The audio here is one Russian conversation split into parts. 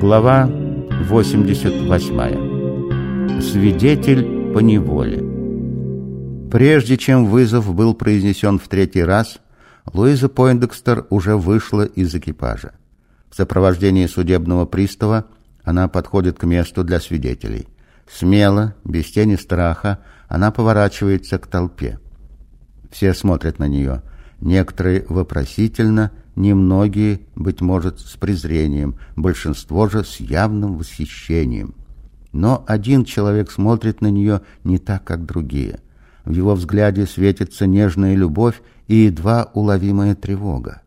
Глава 88. Свидетель по неволе. Прежде чем вызов был произнесен в третий раз, Луиза Пойндекстер уже вышла из экипажа. В сопровождении судебного пристава она подходит к месту для свидетелей. Смело, без тени страха, она поворачивается к толпе. Все смотрят на нее. Некоторые вопросительно, немногие, быть может, с презрением, большинство же с явным восхищением. Но один человек смотрит на нее не так, как другие. В его взгляде светится нежная любовь и едва уловимая тревога.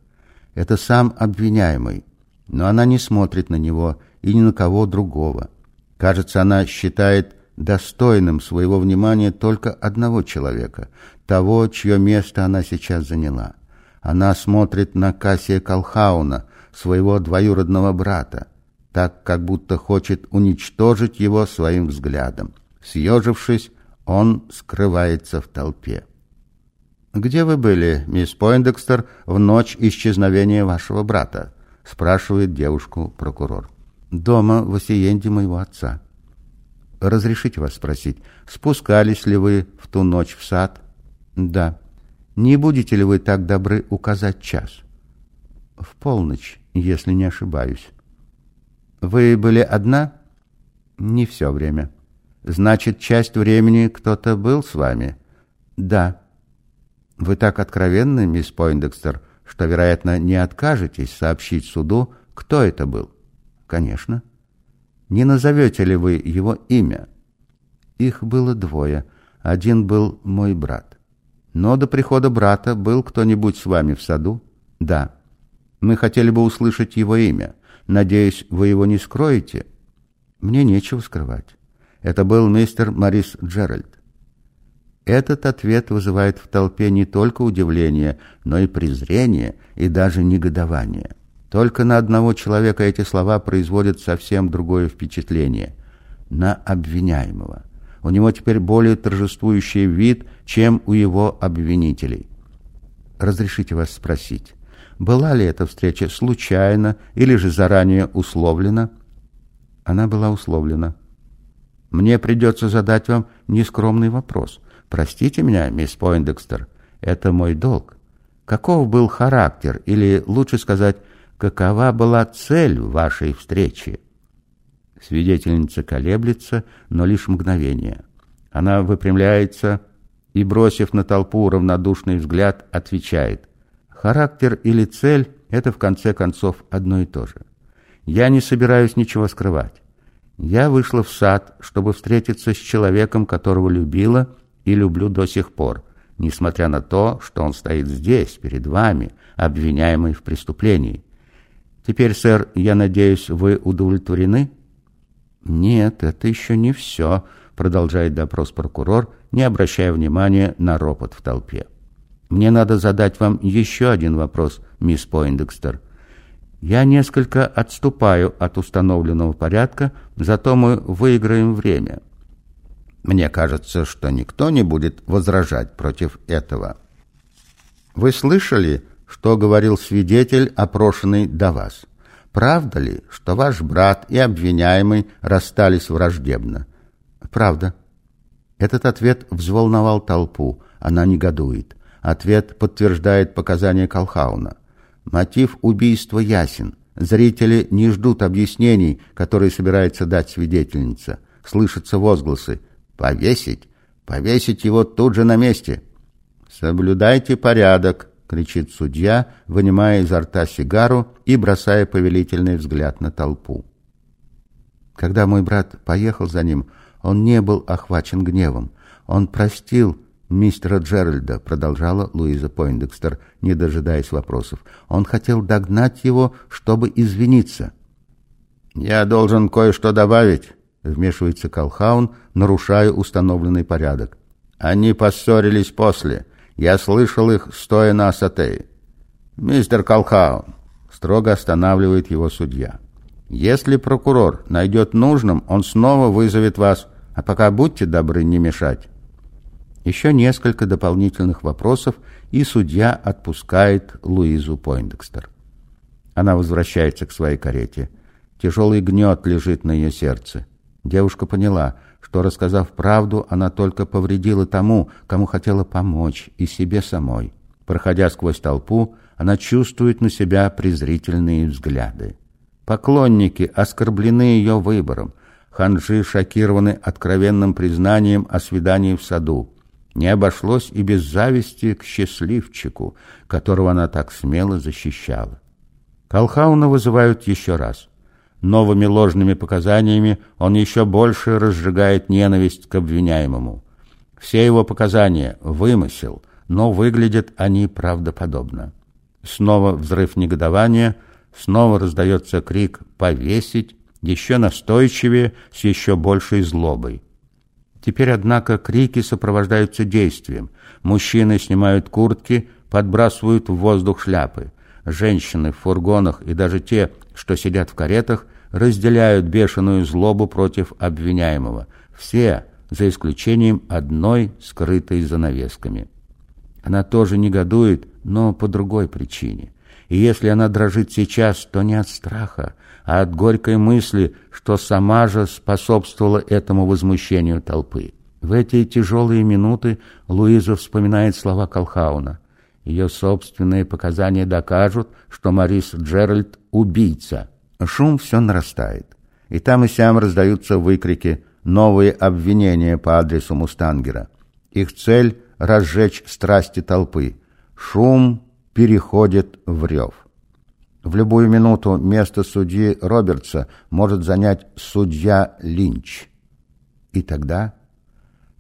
Это сам обвиняемый, но она не смотрит на него и ни на кого другого. Кажется, она считает достойным своего внимания только одного человека, того, чье место она сейчас заняла. Она смотрит на Кассия Колхауна, своего двоюродного брата, так как будто хочет уничтожить его своим взглядом. Съежившись, он скрывается в толпе. «Где вы были, мисс Пойндекстер, в ночь исчезновения вашего брата?» — спрашивает девушку прокурор. «Дома в осиенде моего отца». «Разрешите вас спросить, спускались ли вы в ту ночь в сад?» «Да». Не будете ли вы так добры указать час? В полночь, если не ошибаюсь. Вы были одна? Не все время. Значит, часть времени кто-то был с вами? Да. Вы так откровенны, мисс Пойндекстер, что, вероятно, не откажетесь сообщить суду, кто это был? Конечно. Не назовете ли вы его имя? Их было двое. Один был мой брат. Но до прихода брата был кто-нибудь с вами в саду? Да. Мы хотели бы услышать его имя. Надеюсь, вы его не скроете? Мне нечего скрывать. Это был мистер Морис Джеральд. Этот ответ вызывает в толпе не только удивление, но и презрение и даже негодование. Только на одного человека эти слова производят совсем другое впечатление – на обвиняемого. У него теперь более торжествующий вид, чем у его обвинителей. Разрешите вас спросить, была ли эта встреча случайно или же заранее условлена? Она была условлена. Мне придется задать вам нескромный вопрос. Простите меня, мисс Пойндекстер, это мой долг. Каков был характер, или, лучше сказать, какова была цель вашей встречи? Свидетельница колеблется, но лишь мгновение. Она выпрямляется и, бросив на толпу равнодушный взгляд, отвечает. Характер или цель – это в конце концов одно и то же. Я не собираюсь ничего скрывать. Я вышла в сад, чтобы встретиться с человеком, которого любила и люблю до сих пор, несмотря на то, что он стоит здесь, перед вами, обвиняемый в преступлении. Теперь, сэр, я надеюсь, вы удовлетворены?» «Нет, это еще не все», — продолжает допрос прокурор, не обращая внимания на ропот в толпе. «Мне надо задать вам еще один вопрос, мисс Пойндекстер. Я несколько отступаю от установленного порядка, зато мы выиграем время. Мне кажется, что никто не будет возражать против этого. Вы слышали, что говорил свидетель, опрошенный до вас?» Правда ли, что ваш брат и обвиняемый расстались враждебно? Правда. Этот ответ взволновал толпу. Она негодует. Ответ подтверждает показания Колхауна. Мотив убийства ясен. Зрители не ждут объяснений, которые собирается дать свидетельница. Слышатся возгласы. «Повесить? Повесить его тут же на месте!» «Соблюдайте порядок!» Кричит судья, вынимая изо рта сигару и бросая повелительный взгляд на толпу. Когда мой брат поехал за ним, он не был охвачен гневом. Он простил мистера Джеральда, продолжала Луиза Пойндекстер, не дожидаясь вопросов. Он хотел догнать его, чтобы извиниться. «Я должен кое-что добавить», — вмешивается Колхаун, нарушая установленный порядок. «Они поссорились после. Я слышал их, стоя на Асатее. «Мистер Колхаун», — строго останавливает его судья. «Если прокурор найдет нужным, он снова вызовет вас, а пока будьте добры не мешать». Еще несколько дополнительных вопросов, и судья отпускает Луизу Пойндекстер. Она возвращается к своей карете. Тяжелый гнет лежит на ее сердце. Девушка поняла, что, рассказав правду, она только повредила тому, кому хотела помочь, и себе самой. Проходя сквозь толпу, она чувствует на себя презрительные взгляды. Поклонники оскорблены ее выбором. Ханжи шокированы откровенным признанием о свидании в саду. Не обошлось и без зависти к счастливчику, которого она так смело защищала. Колхауна вызывают еще раз. Новыми ложными показаниями он еще больше разжигает ненависть к обвиняемому. Все его показания – вымысел, но выглядят они правдоподобно. Снова взрыв негодования, снова раздается крик «повесить», еще настойчивее, с еще большей злобой. Теперь, однако, крики сопровождаются действием. Мужчины снимают куртки, подбрасывают в воздух шляпы. Женщины в фургонах и даже те, что сидят в каретах, разделяют бешеную злобу против обвиняемого. Все, за исключением одной, скрытой занавесками. Она тоже негодует, но по другой причине. И если она дрожит сейчас, то не от страха, а от горькой мысли, что сама же способствовала этому возмущению толпы. В эти тяжелые минуты Луиза вспоминает слова Колхауна. Ее собственные показания докажут, что Марис Джеральд – убийца. Шум все нарастает. И там и сям раздаются выкрики, новые обвинения по адресу Мустангера. Их цель – разжечь страсти толпы. Шум переходит в рев. В любую минуту место судьи Робертса может занять судья Линч. И тогда?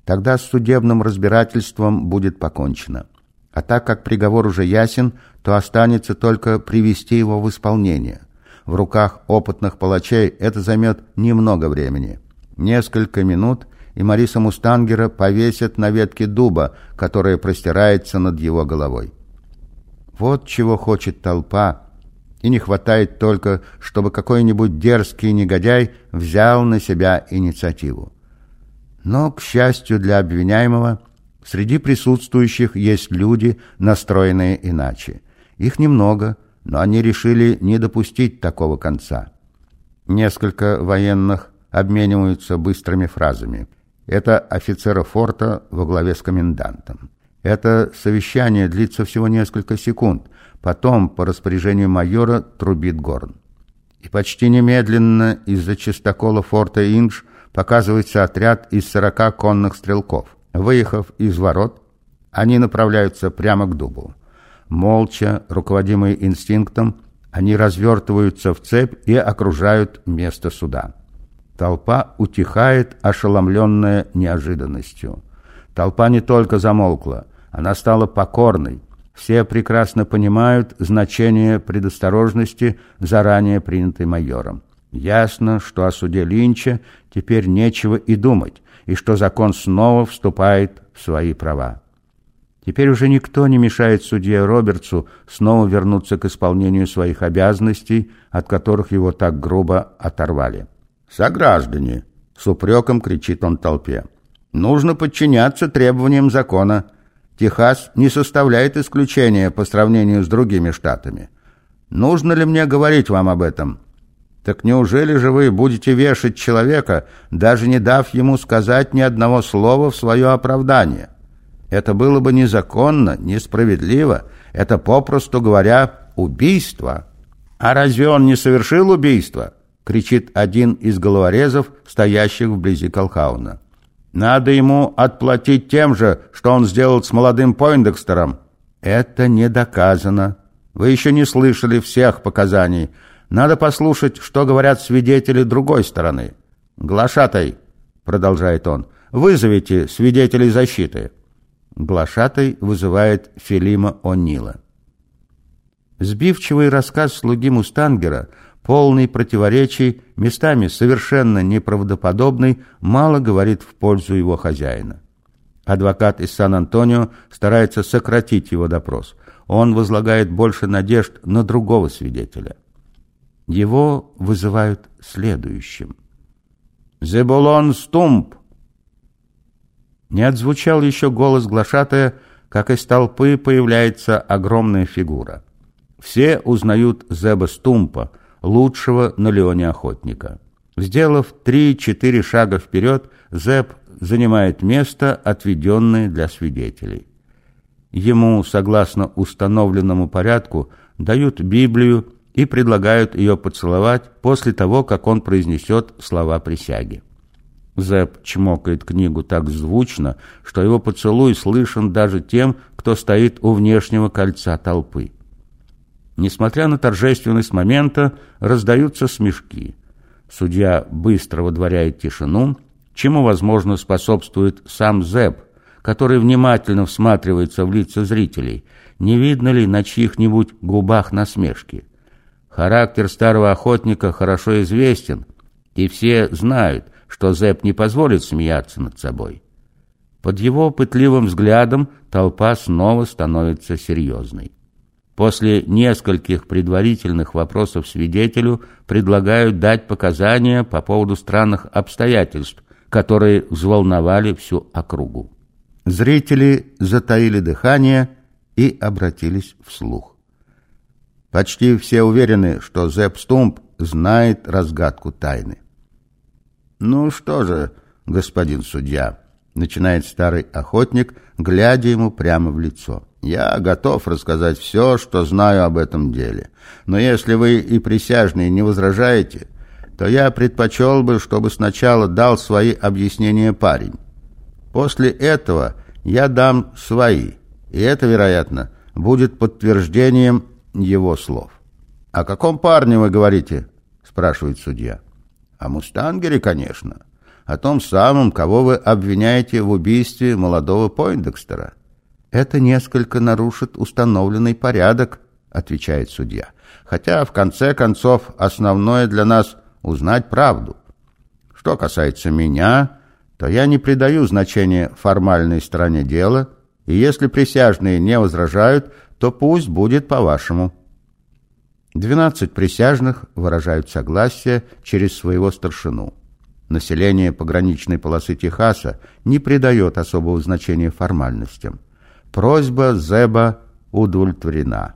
Тогда с судебным разбирательством будет покончено. А так как приговор уже ясен, то останется только привести его в исполнение. В руках опытных палачей это займет немного времени. Несколько минут, и Мариса Мустангера повесят на ветке дуба, которая простирается над его головой. Вот чего хочет толпа, и не хватает только, чтобы какой-нибудь дерзкий негодяй взял на себя инициативу. Но, к счастью для обвиняемого, среди присутствующих есть люди, настроенные иначе. Их немного, но они решили не допустить такого конца. Несколько военных обмениваются быстрыми фразами. Это офицеры форта во главе с комендантом. Это совещание длится всего несколько секунд. Потом, по распоряжению майора, трубит горн. И почти немедленно из-за чистокола форта Индж показывается отряд из сорока конных стрелков. Выехав из ворот, они направляются прямо к дубу. Молча, руководимые инстинктом, они развертываются в цепь и окружают место суда. Толпа утихает, ошеломленная неожиданностью. Толпа не только замолкла, она стала покорной. Все прекрасно понимают значение предосторожности, заранее принятой майором. Ясно, что о суде Линча теперь нечего и думать, и что закон снова вступает в свои права. Теперь уже никто не мешает судье Робертсу снова вернуться к исполнению своих обязанностей, от которых его так грубо оторвали. «Сограждане!» — с упреком кричит он толпе. «Нужно подчиняться требованиям закона. Техас не составляет исключения по сравнению с другими штатами. Нужно ли мне говорить вам об этом? Так неужели же вы будете вешать человека, даже не дав ему сказать ни одного слова в свое оправдание? Это было бы незаконно, несправедливо. Это, попросту говоря, убийство. А разве он не совершил убийство? кричит один из головорезов, стоящих вблизи Колхауна. Надо ему отплатить тем же, что он сделал с молодым Пойндекстером. Это не доказано. Вы еще не слышали всех показаний. Надо послушать, что говорят свидетели другой стороны. Глашатай, продолжает он, вызовите свидетелей защиты. Глашатай вызывает Филима О'Нила. Сбивчивый рассказ слуги Мустангера полный противоречий, местами совершенно неправдоподобный, мало говорит в пользу его хозяина. Адвокат из Сан-Антонио старается сократить его допрос. Он возлагает больше надежд на другого свидетеля. Его вызывают следующим. «Зебулон Стумп!» Не отзвучал еще голос глашатая, как из толпы появляется огромная фигура. Все узнают Зеба Стумпа, лучшего на Леоне охотника. Сделав три-четыре шага вперед, Зэп занимает место, отведенное для свидетелей. Ему, согласно установленному порядку, дают Библию и предлагают ее поцеловать после того, как он произнесет слова присяги. Зэп чмокает книгу так звучно, что его поцелуй слышен даже тем, кто стоит у внешнего кольца толпы. Несмотря на торжественность момента, раздаются смешки. Судья быстро водворяет тишину, чему, возможно, способствует сам Зэп, который внимательно всматривается в лица зрителей, не видно ли на чьих-нибудь губах насмешки. Характер старого охотника хорошо известен, и все знают, что Зэп не позволит смеяться над собой. Под его пытливым взглядом толпа снова становится серьезной. После нескольких предварительных вопросов свидетелю предлагают дать показания по поводу странных обстоятельств, которые взволновали всю округу. Зрители затаили дыхание и обратились вслух. Почти все уверены, что Зепп Стумп знает разгадку тайны. «Ну что же, господин судья», — начинает старый охотник, глядя ему прямо в лицо. «Я готов рассказать все, что знаю об этом деле. Но если вы и присяжные не возражаете, то я предпочел бы, чтобы сначала дал свои объяснения парень. После этого я дам свои, и это, вероятно, будет подтверждением его слов. «О каком парне вы говорите?» – спрашивает судья. «О Мустангере, конечно. О том самом, кого вы обвиняете в убийстве молодого Пойндекстера». «Это несколько нарушит установленный порядок», – отвечает судья. «Хотя, в конце концов, основное для нас – узнать правду. Что касается меня, то я не придаю значения формальной стороне дела, и если присяжные не возражают, то пусть будет по-вашему». Двенадцать присяжных выражают согласие через своего старшину. Население пограничной полосы Техаса не придает особого значения формальностям. Просьба Зеба удовлетворена.